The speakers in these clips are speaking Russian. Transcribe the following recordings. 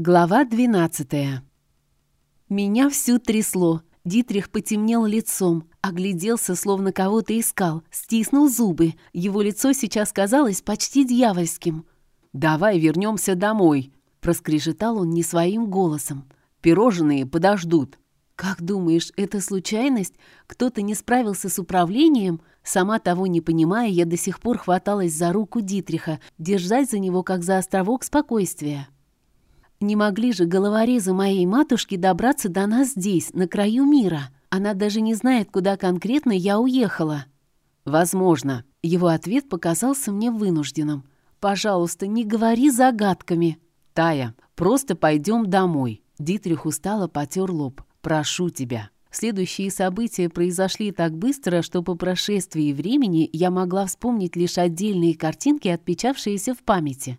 Глава 12 Меня всю трясло. Дитрих потемнел лицом, огляделся, словно кого-то искал, стиснул зубы. Его лицо сейчас казалось почти дьявольским. «Давай вернемся домой», — проскрежетал он не своим голосом. «Пирожные подождут». «Как думаешь, это случайность? Кто-то не справился с управлением?» Сама того не понимая, я до сих пор хваталась за руку Дитриха, держать за него, как за островок спокойствия. Не могли же головорезы моей матушки добраться до нас здесь, на краю мира. Она даже не знает, куда конкретно я уехала. Возможно. Его ответ показался мне вынужденным. Пожалуйста, не говори загадками. Тая, просто пойдем домой. Дитрих устало потер лоб. Прошу тебя. Следующие события произошли так быстро, что по прошествии времени я могла вспомнить лишь отдельные картинки, отпечавшиеся в памяти.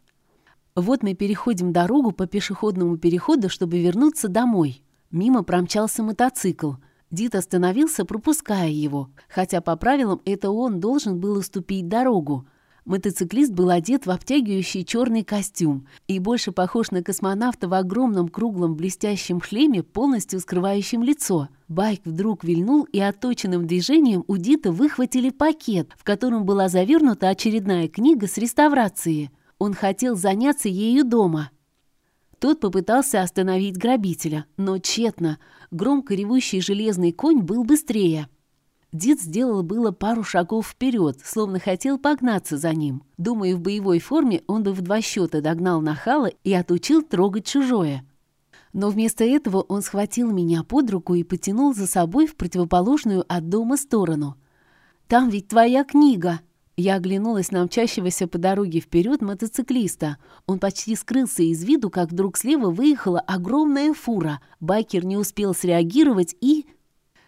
Вот мы переходим дорогу по пешеходному переходу, чтобы вернуться домой. Мимо промчался мотоцикл. Дит остановился, пропуская его, хотя по правилам это он должен был уступить дорогу. Мотоциклист был одет в обтягивающий черный костюм и больше похож на космонавта в огромном круглом блестящем шлеме, полностью скрывающем лицо. Байк вдруг вильнул, и отточенным движением у Дита выхватили пакет, в котором была завернута очередная книга с реставрации. Он хотел заняться ею дома. Тот попытался остановить грабителя, но тщетно. Громко ревущий железный конь был быстрее. Дид сделал было пару шагов вперед, словно хотел погнаться за ним. Думаю, в боевой форме он бы в два счета догнал нахала и отучил трогать чужое. Но вместо этого он схватил меня под руку и потянул за собой в противоположную от дома сторону. «Там ведь твоя книга!» Я оглянулась на мчащегося по дороге вперед мотоциклиста. Он почти скрылся из виду, как вдруг слева выехала огромная фура. Байкер не успел среагировать и...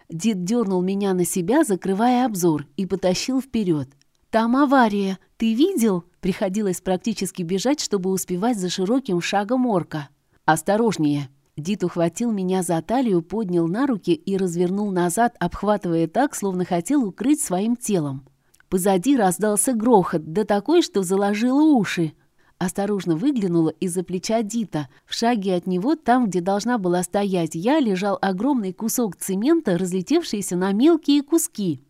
Дед дернул меня на себя, закрывая обзор, и потащил вперед. «Там авария! Ты видел?» Приходилось практически бежать, чтобы успевать за широким шагом орка. «Осторожнее!» Дид ухватил меня за талию, поднял на руки и развернул назад, обхватывая так, словно хотел укрыть своим телом. Позади раздался грохот, да такой, что заложило уши. Осторожно выглянула из-за плеча Дита. В шаге от него, там, где должна была стоять я, лежал огромный кусок цемента, разлетевшийся на мелкие куски.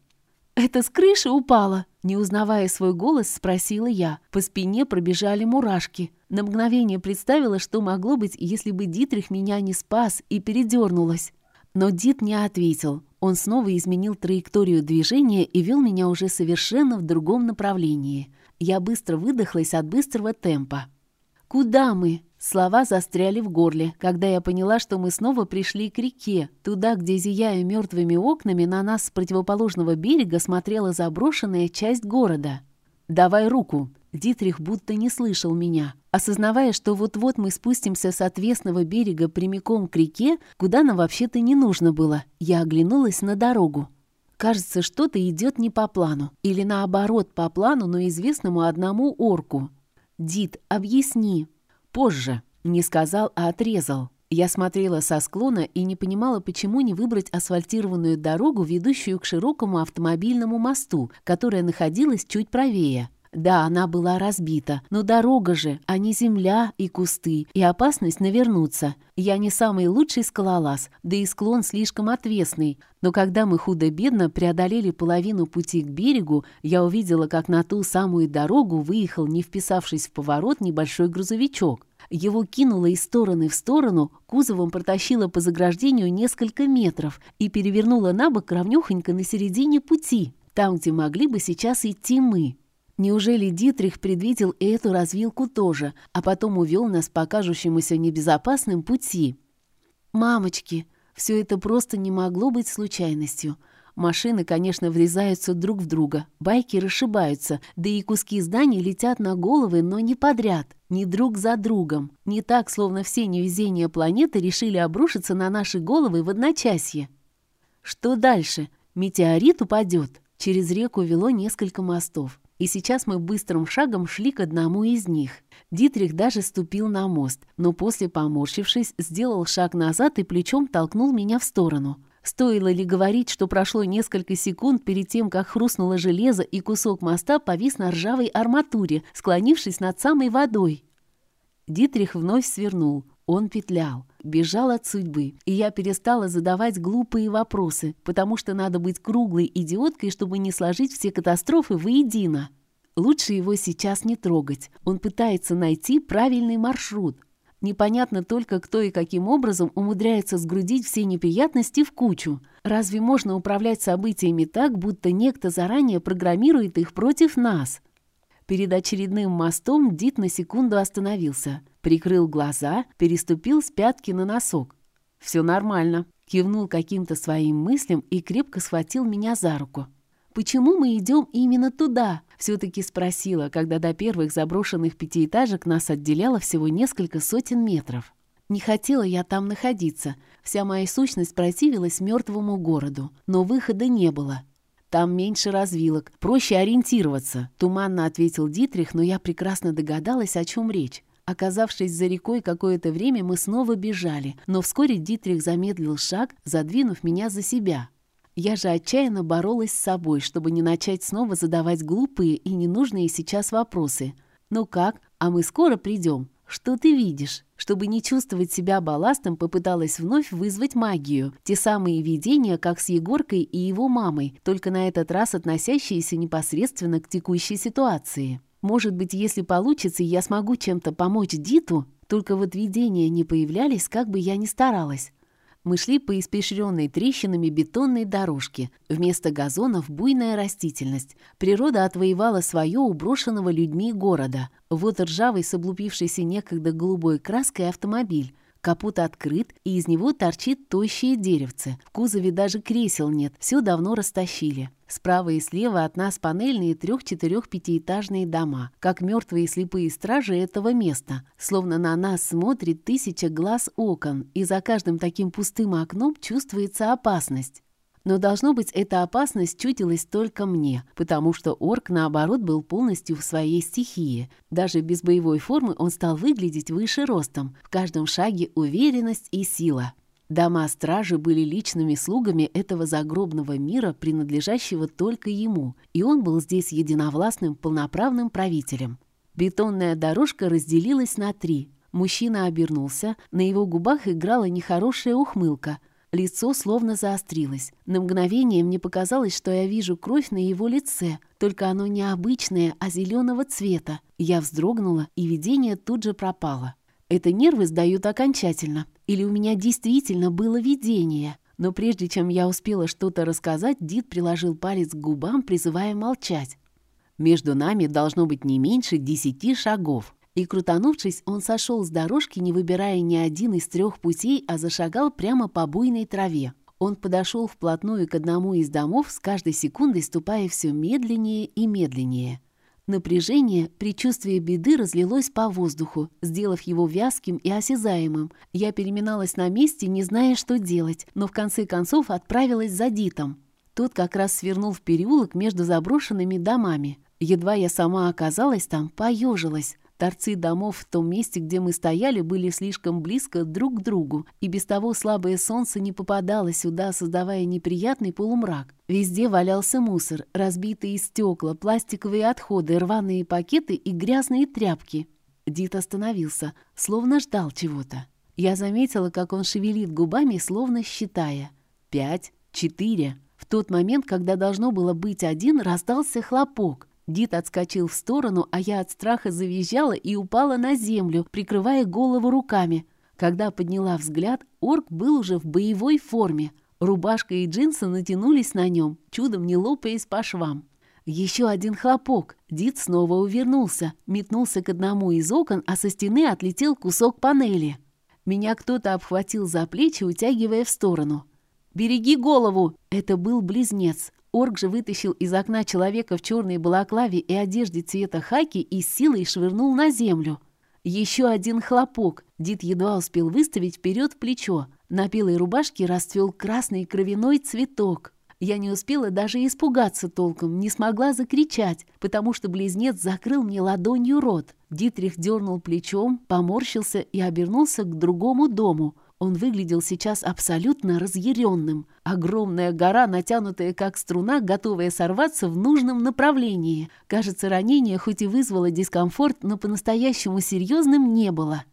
«Это с крыши упало?» Не узнавая свой голос, спросила я. По спине пробежали мурашки. На мгновение представила, что могло быть, если бы Дитрих меня не спас, и передернулась. Но Дит не ответил. Он снова изменил траекторию движения и вел меня уже совершенно в другом направлении. Я быстро выдохлась от быстрого темпа. «Куда мы?» Слова застряли в горле, когда я поняла, что мы снова пришли к реке, туда, где, зияя мертвыми окнами, на нас с противоположного берега смотрела заброшенная часть города. «Давай руку!» Дитрих будто не слышал меня. Осознавая, что вот-вот мы спустимся с отвесного берега прямиком к реке, куда нам вообще-то не нужно было, я оглянулась на дорогу. Кажется, что-то идет не по плану. Или наоборот, по плану, но известному одному орку. «Дит, объясни». «Позже», — не сказал, а отрезал. Я смотрела со склона и не понимала, почему не выбрать асфальтированную дорогу, ведущую к широкому автомобильному мосту, которая находилась чуть правее. Да, она была разбита, но дорога же, а не земля и кусты, и опасность навернуться. Я не самый лучший скалолаз, да и склон слишком отвесный. Но когда мы худо-бедно преодолели половину пути к берегу, я увидела, как на ту самую дорогу выехал, не вписавшись в поворот, небольшой грузовичок. Его кинуло из стороны в сторону, кузовом протащило по заграждению несколько метров и перевернуло на бок равнёхонько на середине пути, там, где могли бы сейчас идти мы. Неужели Дитрих предвидел эту развилку тоже, а потом увел нас по кажущемуся небезопасным пути? Мамочки, все это просто не могло быть случайностью. Машины, конечно, врезаются друг в друга, байки расшибаются, да и куски зданий летят на головы, но не подряд, не друг за другом. Не так, словно все невезения планеты решили обрушиться на наши головы в одночасье. Что дальше? Метеорит упадет. Через реку вело несколько мостов и сейчас мы быстрым шагом шли к одному из них. Дитрих даже ступил на мост, но после, поморщившись, сделал шаг назад и плечом толкнул меня в сторону. Стоило ли говорить, что прошло несколько секунд перед тем, как хрустнуло железо и кусок моста повис на ржавой арматуре, склонившись над самой водой. Дитрих вновь свернул. Он петлял, бежал от судьбы, и я перестала задавать глупые вопросы, потому что надо быть круглой идиоткой, чтобы не сложить все катастрофы воедино. Лучше его сейчас не трогать. Он пытается найти правильный маршрут. Непонятно только, кто и каким образом умудряется сгрудить все неприятности в кучу. Разве можно управлять событиями так, будто некто заранее программирует их против нас? Перед очередным мостом Дит на секунду остановился, прикрыл глаза, переступил с пятки на носок. «Все нормально», — кивнул каким-то своим мыслям и крепко схватил меня за руку. «Почему мы идем именно туда?» — все-таки спросила, когда до первых заброшенных пятиэтажек нас отделяло всего несколько сотен метров. Не хотела я там находиться. Вся моя сущность противилась мертвому городу, но выхода не было. Там меньше развилок, проще ориентироваться», — туманно ответил Дитрих, но я прекрасно догадалась, о чем речь. Оказавшись за рекой какое-то время, мы снова бежали, но вскоре Дитрих замедлил шаг, задвинув меня за себя. Я же отчаянно боролась с собой, чтобы не начать снова задавать глупые и ненужные сейчас вопросы. «Ну как? А мы скоро придем?» «Что ты видишь?» Чтобы не чувствовать себя балластом, попыталась вновь вызвать магию. Те самые видения, как с Егоркой и его мамой, только на этот раз относящиеся непосредственно к текущей ситуации. Может быть, если получится, я смогу чем-то помочь Диту? Только вот видения не появлялись, как бы я ни старалась. Мы шли по испещренной трещинами бетонной дорожке. Вместо газонов буйная растительность. Природа отвоевала свое у брошенного людьми города. Вот ржавый с облупившейся некогда голубой краской автомобиль. Капот открыт, и из него торчит тощее деревце. В кузове даже кресел нет, все давно растащили. Справа и слева от нас панельные трех-четырех-пятиэтажные дома, как мертвые слепые стражи этого места. Словно на нас смотрит тысяча глаз окон, и за каждым таким пустым окном чувствуется опасность. Но, должно быть, эта опасность чудилась только мне, потому что орк, наоборот, был полностью в своей стихии. Даже без боевой формы он стал выглядеть выше ростом. В каждом шаге уверенность и сила. Дома-стражи были личными слугами этого загробного мира, принадлежащего только ему, и он был здесь единовластным полноправным правителем. Бетонная дорожка разделилась на три. Мужчина обернулся, на его губах играла нехорошая ухмылка – Лицо словно заострилось. На мгновение мне показалось, что я вижу кровь на его лице, только оно не обычное, а зеленого цвета. Я вздрогнула, и видение тут же пропало. Это нервы сдают окончательно. Или у меня действительно было видение. Но прежде чем я успела что-то рассказать, Дид приложил палец к губам, призывая молчать. Между нами должно быть не меньше десяти шагов. И, крутанувшись, он сошел с дорожки, не выбирая ни один из трех путей, а зашагал прямо по буйной траве. Он подошел вплотную к одному из домов, с каждой секундой ступая все медленнее и медленнее. Напряжение, предчувствие беды разлилось по воздуху, сделав его вязким и осязаемым. Я переминалась на месте, не зная, что делать, но в конце концов отправилась за Дитом. Тот как раз свернул в переулок между заброшенными домами. Едва я сама оказалась там, поежилась. Торцы домов в том месте, где мы стояли, были слишком близко друг к другу, и без того слабое солнце не попадало сюда, создавая неприятный полумрак. Везде валялся мусор, разбитые стекла, пластиковые отходы, рваные пакеты и грязные тряпки. Дит остановился, словно ждал чего-то. Я заметила, как он шевелит губами, словно считая. «Пять, четыре». В тот момент, когда должно было быть один, раздался хлопок. Дит отскочил в сторону, а я от страха завизжала и упала на землю, прикрывая голову руками. Когда подняла взгляд, орк был уже в боевой форме. Рубашка и джинсы натянулись на нем, чудом не лопаясь по швам. Еще один хлопок. Дит снова увернулся, метнулся к одному из окон, а со стены отлетел кусок панели. Меня кто-то обхватил за плечи, утягивая в сторону. «Береги голову!» Это был близнец. Орк же вытащил из окна человека в черной балаклаве и одежде цвета хаки и силой швырнул на землю. Еще один хлопок. Дид едва успел выставить вперед плечо. На белой рубашке расцвел красный кровяной цветок. Я не успела даже испугаться толком, не смогла закричать, потому что близнец закрыл мне ладонью рот. Дитрих дернул плечом, поморщился и обернулся к другому дому. Он выглядел сейчас абсолютно разъяренным. Огромная гора, натянутая как струна, готовая сорваться в нужном направлении. Кажется, ранение хоть и вызвало дискомфорт, но по-настоящему серьезным не было.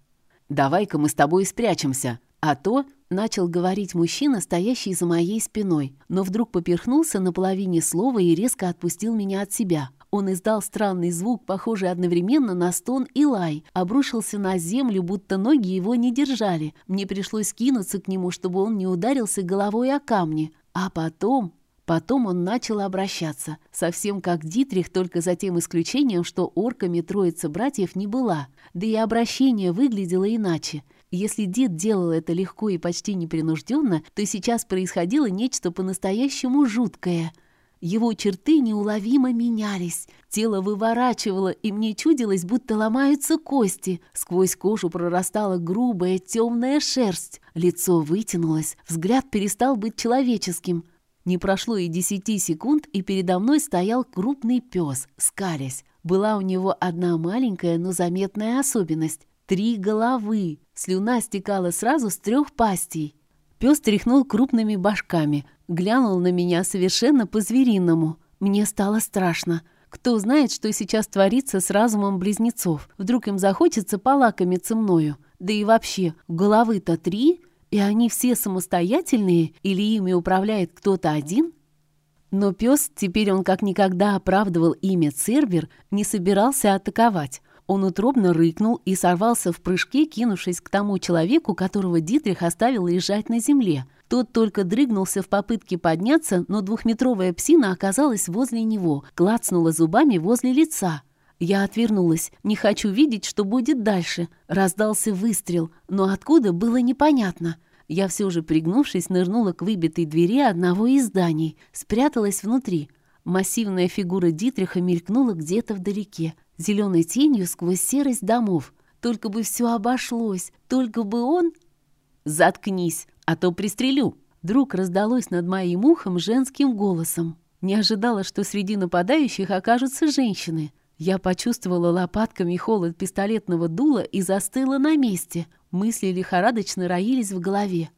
давай-ка мы с тобой спрячемся, а то Начал говорить мужчина, стоящий за моей спиной, но вдруг поперхнулся на половине слова и резко отпустил меня от себя. Он издал странный звук, похожий одновременно на стон и лай, обрушился на землю, будто ноги его не держали. Мне пришлось кинуться к нему, чтобы он не ударился головой о камни. А потом... Потом он начал обращаться, совсем как Дитрих, только за тем исключением, что орками троица братьев не была. Да и обращение выглядело иначе. Если дед делал это легко и почти непринужденно, то сейчас происходило нечто по-настоящему жуткое. Его черты неуловимо менялись, тело выворачивало, и мне чудилось, будто ломаются кости. Сквозь кожу прорастала грубая темная шерсть. Лицо вытянулось, взгляд перестал быть человеческим. Не прошло и десяти секунд, и передо мной стоял крупный пес, скалясь. Была у него одна маленькая, но заметная особенность. Три головы. Слюна стекала сразу с трех пастей. Пес тряхнул крупными башками, глянул на меня совершенно по-звериному. Мне стало страшно. Кто знает, что сейчас творится с разумом близнецов. Вдруг им захочется полакомиться мною. Да и вообще, головы-то три, и они все самостоятельные, или ими управляет кто-то один? Но пес, теперь он как никогда оправдывал имя Цербер, не собирался атаковать. Он утробно рыкнул и сорвался в прыжке, кинувшись к тому человеку, которого Дитрих оставил лежать на земле. Тот только дрыгнулся в попытке подняться, но двухметровая псина оказалась возле него, клацнула зубами возле лица. Я отвернулась. Не хочу видеть, что будет дальше. Раздался выстрел, но откуда было непонятно. Я все же, пригнувшись, нырнула к выбитой двери одного из зданий, спряталась внутри. Массивная фигура Дитриха мелькнула где-то вдалеке зеленой тенью сквозь серость домов. Только бы все обошлось, только бы он... «Заткнись, а то пристрелю!» Вдруг раздалось над моим ухом женским голосом. Не ожидала, что среди нападающих окажутся женщины. Я почувствовала лопатками холод пистолетного дула и застыла на месте. Мысли лихорадочно роились в голове.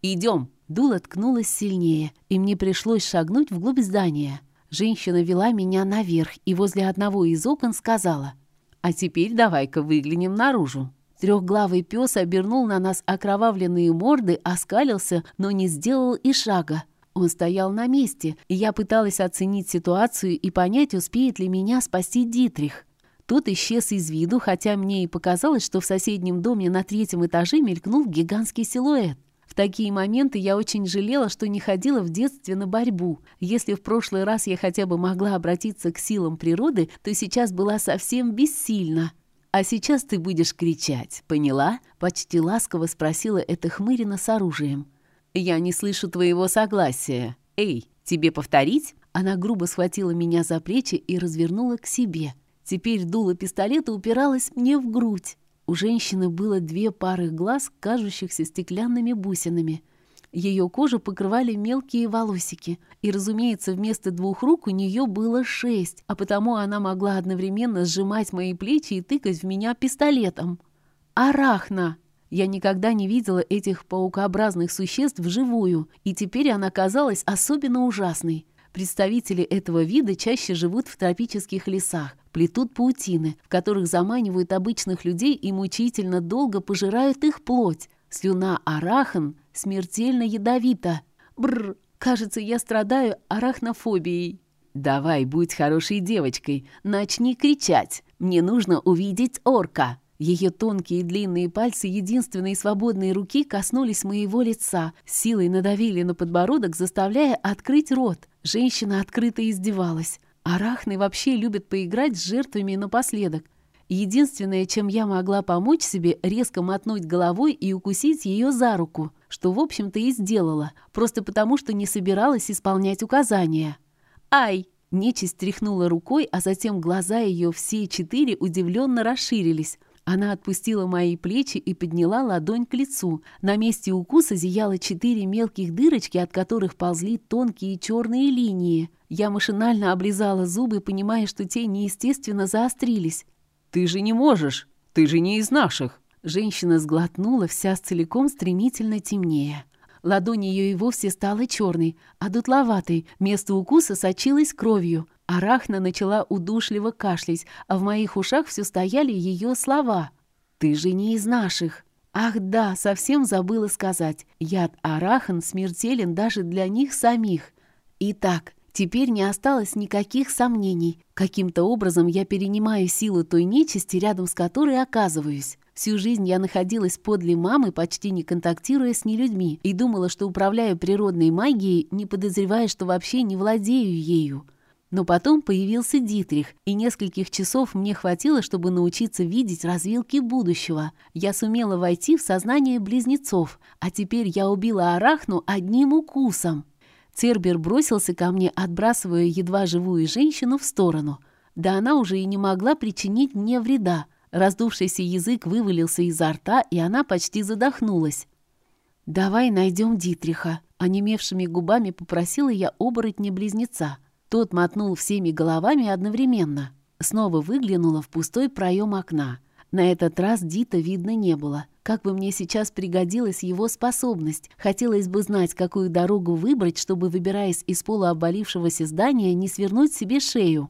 «Идем!» Дуло ткнулось сильнее, и мне пришлось шагнуть вглубь здания. Женщина вела меня наверх и возле одного из окон сказала, «А теперь давай-ка выглянем наружу». Трехглавый пес обернул на нас окровавленные морды, оскалился, но не сделал и шага. Он стоял на месте, и я пыталась оценить ситуацию и понять, успеет ли меня спасти Дитрих. Тот исчез из виду, хотя мне и показалось, что в соседнем доме на третьем этаже мелькнул гигантский силуэт. В такие моменты я очень жалела, что не ходила в детстве на борьбу. Если в прошлый раз я хотя бы могла обратиться к силам природы, то сейчас была совсем бессильна. «А сейчас ты будешь кричать, поняла?» — почти ласково спросила эта хмырина с оружием. «Я не слышу твоего согласия. Эй, тебе повторить?» Она грубо схватила меня за плечи и развернула к себе. Теперь дуло пистолета упиралось мне в грудь. У женщины было две пары глаз, кажущихся стеклянными бусинами. Ее кожу покрывали мелкие волосики, и, разумеется, вместо двух рук у нее было шесть, а потому она могла одновременно сжимать мои плечи и тыкать в меня пистолетом. Арахна! Я никогда не видела этих паукообразных существ вживую, и теперь она казалась особенно ужасной. Представители этого вида чаще живут в тропических лесах, плетут паутины, в которых заманивают обычных людей и мучительно долго пожирают их плоть. Слюна арахан смертельно ядовита. Бррр, кажется, я страдаю арахнофобией. «Давай, будь хорошей девочкой, начни кричать. Мне нужно увидеть орка». Ее тонкие длинные пальцы единственной свободной руки коснулись моего лица, силой надавили на подбородок, заставляя открыть рот. Женщина открыто издевалась. Арахны вообще любят поиграть с жертвами напоследок. Единственное, чем я могла помочь себе, резко мотнуть головой и укусить ее за руку, что, в общем-то, и сделала, просто потому, что не собиралась исполнять указания. «Ай!» Нечисть тряхнула рукой, а затем глаза ее все четыре удивленно расширились. Она отпустила мои плечи и подняла ладонь к лицу. На месте укуса зияло четыре мелких дырочки, от которых ползли тонкие черные линии. Я машинально облизала зубы, понимая, что те неестественно заострились. «Ты же не можешь! Ты же не из наших!» Женщина сглотнула, вся целиком стремительно темнее. Ладонь ее и вовсе стала черной, а дутловатой, место укуса сочилось кровью. Арахна начала удушливо кашлять, а в моих ушах все стояли ее слова. «Ты же не из наших!» Ах да, совсем забыла сказать. Яд арахан смертелен даже для них самих. Итак, теперь не осталось никаких сомнений. Каким-то образом я перенимаю силу той нечисти, рядом с которой оказываюсь. Всю жизнь я находилась подле мамы, почти не контактируя с нелюдьми, и думала, что управляю природной магией, не подозревая, что вообще не владею ею. Но потом появился Дитрих, и нескольких часов мне хватило, чтобы научиться видеть развилки будущего. Я сумела войти в сознание близнецов, а теперь я убила Арахну одним укусом. Цербер бросился ко мне, отбрасывая едва живую женщину в сторону. Да она уже и не могла причинить мне вреда. Раздувшийся язык вывалился изо рта, и она почти задохнулась. «Давай найдем Дитриха», — онемевшими губами попросила я оборотня-близнеца — тот мотнул всеми головами одновременно. Снова выглянула в пустой проем окна. На этот раз Дита видно не было. Как бы мне сейчас пригодилась его способность. Хотелось бы знать, какую дорогу выбрать, чтобы, выбираясь из полуобвалившегося здания, не свернуть себе шею.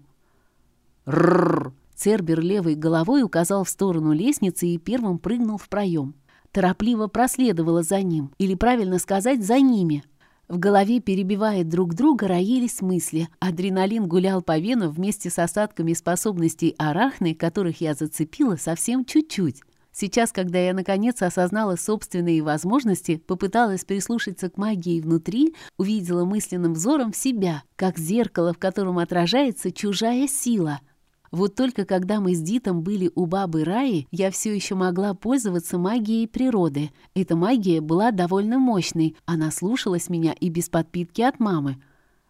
Рррр! Цербер левой головой указал в сторону лестницы и первым прыгнул в проем. Торопливо проследовала за ним, или правильно сказать, за ними. В голове, перебивая друг друга, роились мысли. Адреналин гулял по венам вместе с осадками способностей арахны, которых я зацепила совсем чуть-чуть. Сейчас, когда я наконец осознала собственные возможности, попыталась прислушаться к магии внутри, увидела мысленным взором себя, как зеркало, в котором отражается чужая сила — вот только когда мы с Дитом были у бабы Раи, я все еще могла пользоваться магией природы. Эта магия была довольно мощной, она слушалась меня и без подпитки от мамы.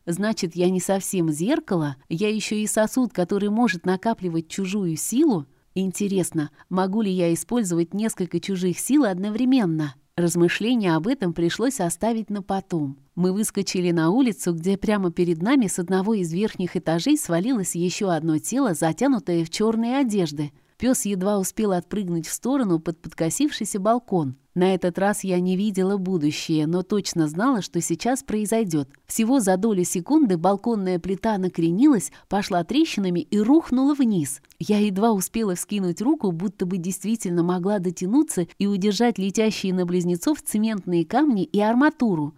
Значит, я не совсем зеркало, я еще и сосуд, который может накапливать чужую силу? Интересно, могу ли я использовать несколько чужих сил одновременно? Размышления об этом пришлось оставить на потом. Мы выскочили на улицу, где прямо перед нами с одного из верхних этажей свалилось еще одно тело, затянутое в черные одежды — Пес едва успел отпрыгнуть в сторону под подкосившийся балкон. На этот раз я не видела будущее, но точно знала, что сейчас произойдет. Всего за долю секунды балконная плита накренилась, пошла трещинами и рухнула вниз. Я едва успела вскинуть руку, будто бы действительно могла дотянуться и удержать летящие на близнецов цементные камни и арматуру.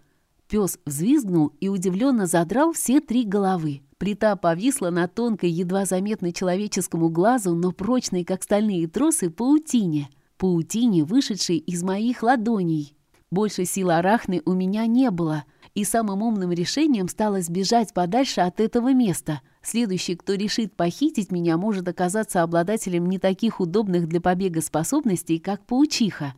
Пес взвизгнул и удивленно задрал все три головы. Плита повисла на тонкой, едва заметной человеческому глазу, но прочной, как стальные тросы, паутине. Паутине, вышедшей из моих ладоней. Больше сил арахны у меня не было, и самым умным решением стало сбежать подальше от этого места. Следующий, кто решит похитить меня, может оказаться обладателем не таких удобных для побега способностей, как паучиха.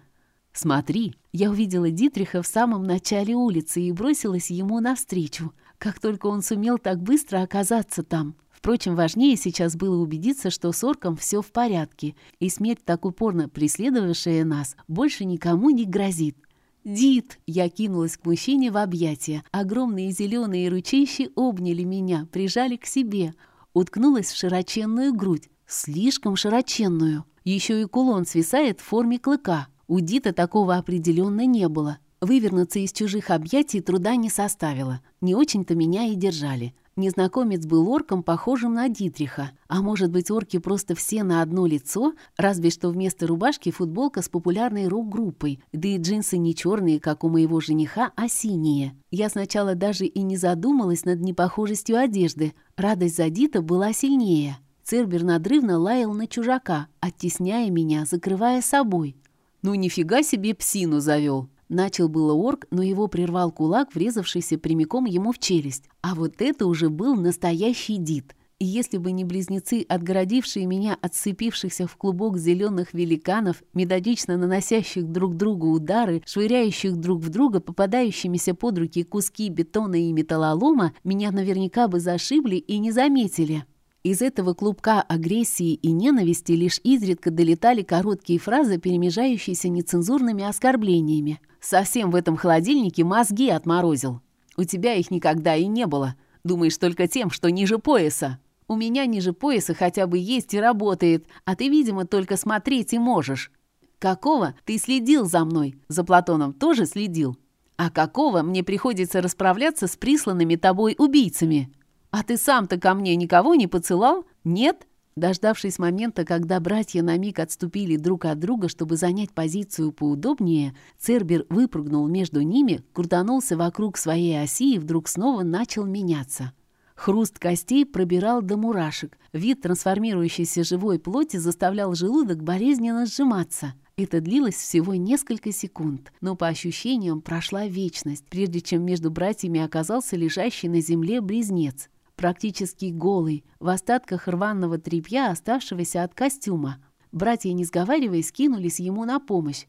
«Смотри!» Я увидела Дитриха в самом начале улицы и бросилась ему навстречу. Как только он сумел так быстро оказаться там. Впрочем, важнее сейчас было убедиться, что с орком все в порядке, и смерть, так упорно преследовавшая нас, больше никому не грозит. «Дит!» — я кинулась к мужчине в объятия. Огромные зеленые ручищи обняли меня, прижали к себе. Уткнулась в широченную грудь. Слишком широченную. Еще и кулон свисает в форме клыка. У Дита такого определенно не было. Вывернуться из чужих объятий труда не составило. Не очень-то меня и держали. Незнакомец был орком, похожим на Дитриха. А может быть, орки просто все на одно лицо? Разве что вместо рубашки футболка с популярной рок-группой. Да и джинсы не черные, как у моего жениха, а синие. Я сначала даже и не задумалась над непохожестью одежды. Радость за Дита была сильнее. Цербер надрывно лаял на чужака, оттесняя меня, закрывая собой. «Ну нифига себе псину завел!» Начал было орк, но его прервал кулак, врезавшийся прямиком ему в челюсть. А вот это уже был настоящий дит. И если бы не близнецы, отгородившие меня от сцепившихся в клубок зеленых великанов, методично наносящих друг другу удары, швыряющих друг в друга попадающимися под руки куски бетона и металлолома, меня наверняка бы зашибли и не заметили. Из этого клубка агрессии и ненависти лишь изредка долетали короткие фразы, перемежающиеся нецензурными оскорблениями. Совсем в этом холодильнике мозги отморозил. У тебя их никогда и не было. Думаешь только тем, что ниже пояса. У меня ниже пояса хотя бы есть и работает, а ты, видимо, только смотреть и можешь. Какого ты следил за мной? За Платоном тоже следил? А какого мне приходится расправляться с присланными тобой убийцами? А ты сам-то ко мне никого не поцелал? Нет? Дождавшись момента, когда братья на миг отступили друг от друга, чтобы занять позицию поудобнее, Цербер выпрыгнул между ними, крутанулся вокруг своей оси и вдруг снова начал меняться. Хруст костей пробирал до мурашек. Вид трансформирующейся живой плоти заставлял желудок болезненно сжиматься. Это длилось всего несколько секунд, но по ощущениям прошла вечность, прежде чем между братьями оказался лежащий на земле близнец практически голый, в остатках рваного тряпья, оставшегося от костюма. Братья, не сговариваясь, кинулись ему на помощь.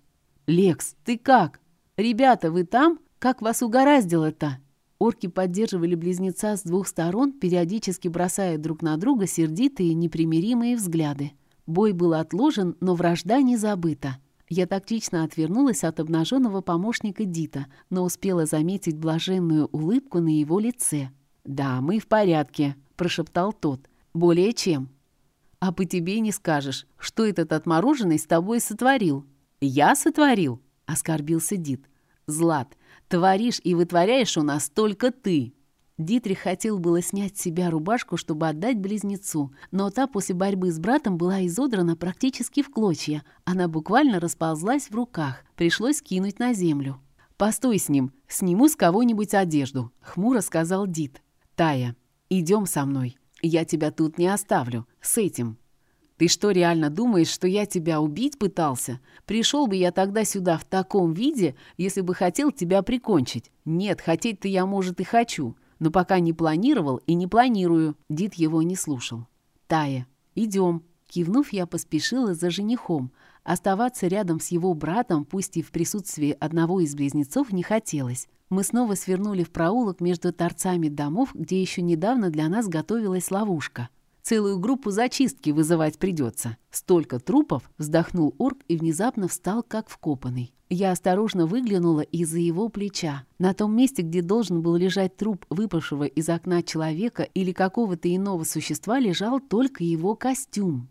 «Лекс, ты как? Ребята, вы там? Как вас угораздило-то?» Орки поддерживали близнеца с двух сторон, периодически бросая друг на друга сердитые непримиримые взгляды. Бой был отложен, но вражда не забыта. Я тактично отвернулась от обнаженного помощника Дита, но успела заметить блаженную улыбку на его лице. «Да, мы в порядке», — прошептал тот. «Более чем». «А по тебе не скажешь, что этот отмороженный с тобой сотворил». «Я сотворил?» — оскорбился Дит. «Злат, творишь и вытворяешь у нас только ты». Дитрих хотел было снять с себя рубашку, чтобы отдать близнецу, но та после борьбы с братом была изодрана практически в клочья. Она буквально расползлась в руках, пришлось кинуть на землю. «Постой с ним, сниму с кого-нибудь одежду», — хмуро сказал Дит. «Тая, идем со мной. Я тебя тут не оставлю. С этим». «Ты что, реально думаешь, что я тебя убить пытался? Пришел бы я тогда сюда в таком виде, если бы хотел тебя прикончить. Нет, хотеть-то я, может, и хочу, но пока не планировал и не планирую». Дид его не слушал. «Тая, идем». Кивнув, я поспешила за женихом. Оставаться рядом с его братом, пусть и в присутствии одного из близнецов, не хотелось. Мы снова свернули в проулок между торцами домов, где еще недавно для нас готовилась ловушка. Целую группу зачистки вызывать придется. Столько трупов, вздохнул орк и внезапно встал, как вкопанный. Я осторожно выглянула из-за его плеча. На том месте, где должен был лежать труп выпавшего из окна человека или какого-то иного существа, лежал только его костюм.